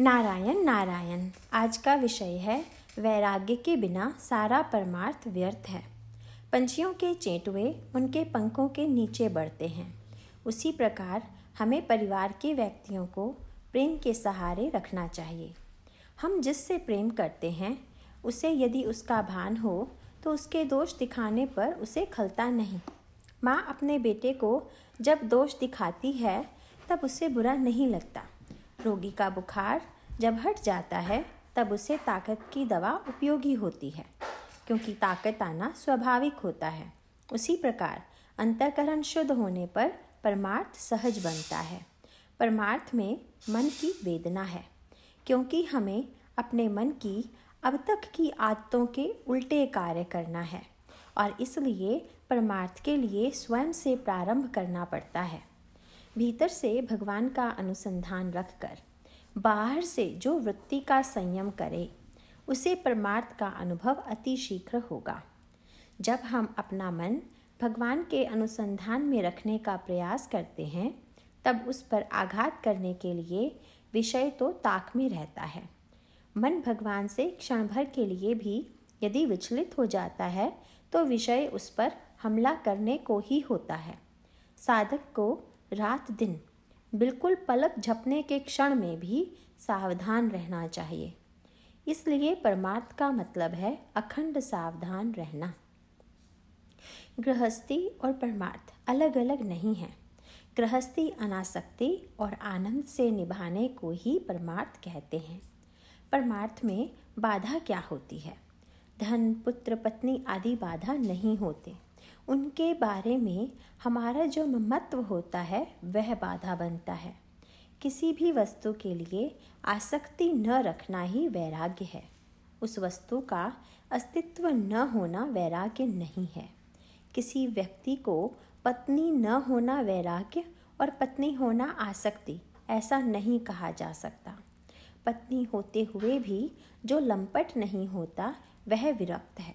नारायण नारायण। आज का विषय है, वैराग्य के बिना सारा परमार्थ व्यर्थ है। पंछियों के चेंटुए उनके पंखों के नीचे बढ़ते हैं। उसी प्रकार हमें परिवार के व्यक्तियों को प्रेम के सहारे रखना चाहिए। हम जिससे प्रेम करते हैं, उसे यदि उसका भान हो तो उसके दोष दिखाने पर उसे खलता नहीं। माँ अपने बेटे को जब दोष दिखाती है, तब उसे बुरा नहीं लगता। रोगी का बुखार जब हट जाता है, तब उसे ताकत की दवा उपयोगी होती है, क्योंकि ताकत आना स्वाभाविक होता है। उसी प्रकार अंतकरण शुद्ध होने पर परमार्थ सहज बनता है। परमार्थ में मन की वेदना है, क्योंकि हमें अपने मन की अब तक की आदतों के उल्टे कार्य करना है, और इसलिए परमार्थ के लिए स्वयं से प्रारंभ करना पड़ता है। भीतर से भगवान का अनुसंधान रखकर, बाहर से जो वृत्ति का संयम करे, उसे परमार्थ का अनुभव अति शीघ्र होगा। जब हम अपना मन भगवान के अनुसंधान में रखने का प्रयास करते हैं, तब उस पर आघात करने के लिए विषय तो ताक में रहता है। मन भगवान से क्षण भर के लिए भी यदि विचलित हो जाता है तो विषय उस पर हमला करने को ही होता है। साधक को रात दिन बिल्कुल पलक झपने के क्षण में भी सावधान रहना चाहिए। इसलिए परमार्थ का मतलब है अखंड सावधान रहना। गृहस्थी और परमार्थ अलग अलग नहीं है। गृहस्थी अनासक्ति और आनंद से निभाने को ही परमार्थ कहते हैं। परमार्थ में बाधा क्या होती है? धन, पुत्र, पत्नी आदि बाधा नहीं होते। उनके बारे में हमारा जो ममत्व होता है, वह बाधा बनता है। किसी भी वस्तु के लिए आसक्ति न रखना ही वैराग्य है। उस वस्तु का अस्तित्व न होना वैराग्य नहीं है। किसी व्यक्ति को पत्नी न होना वैराग्य और पत्नी होना आसक्ति, ऐसा नहीं कहा जा सकता। पत्नी होते हुए भी जो लंपट नहीं होता, वह विरक्त है।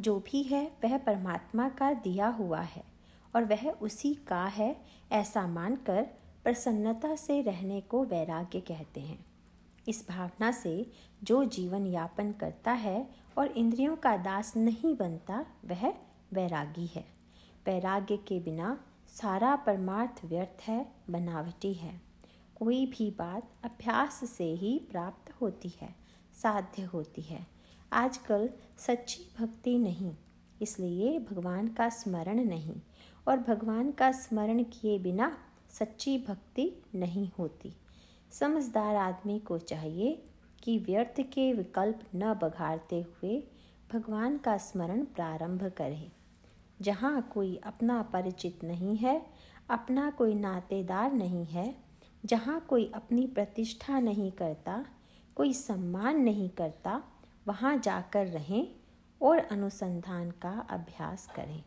जो भी है, वह परमात्मा का दिया हुआ है और वह उसी का है, ऐसा मानकर प्रसन्नता से रहने को वैराग्य कहते हैं। इस भावना से जो जीवन यापन करता है और इंद्रियों का दास नहीं बनता, वह वैरागी है। वैराग्य के बिना सारा परमार्थ व्यर्थ है, बनावटी है। कोई भी बात अभ्यास से ही प्राप्त होती है, साध्य होती है। आजकल सच्ची भक्ति नहीं, इसलिए भगवान का स्मरण नहीं और भगवान का स्मरण किए बिना सच्ची भक्ति नहीं होती। समझदार आदमी को चाहिए कि व्यर्थ के विकल्प न बघाड़ते हुए भगवान का स्मरण प्रारंभ करें। जहाँ कोई अपना परिचित नहीं है, अपना कोई नातेदार नहीं है, जहाँ कोई अपनी प्रतिष्ठा नहीं करता, कोई सम्मान नहीं करता वहाँ जाकर रहें और अनुसंधान का अभ्यास करें।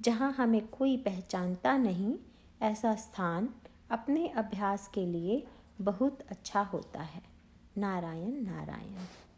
जहाँ हमें कोई पहचानता नहीं, ऐसा स्थान अपने अभ्यास के लिए बहुत अच्छा होता है। नारायण नारायण।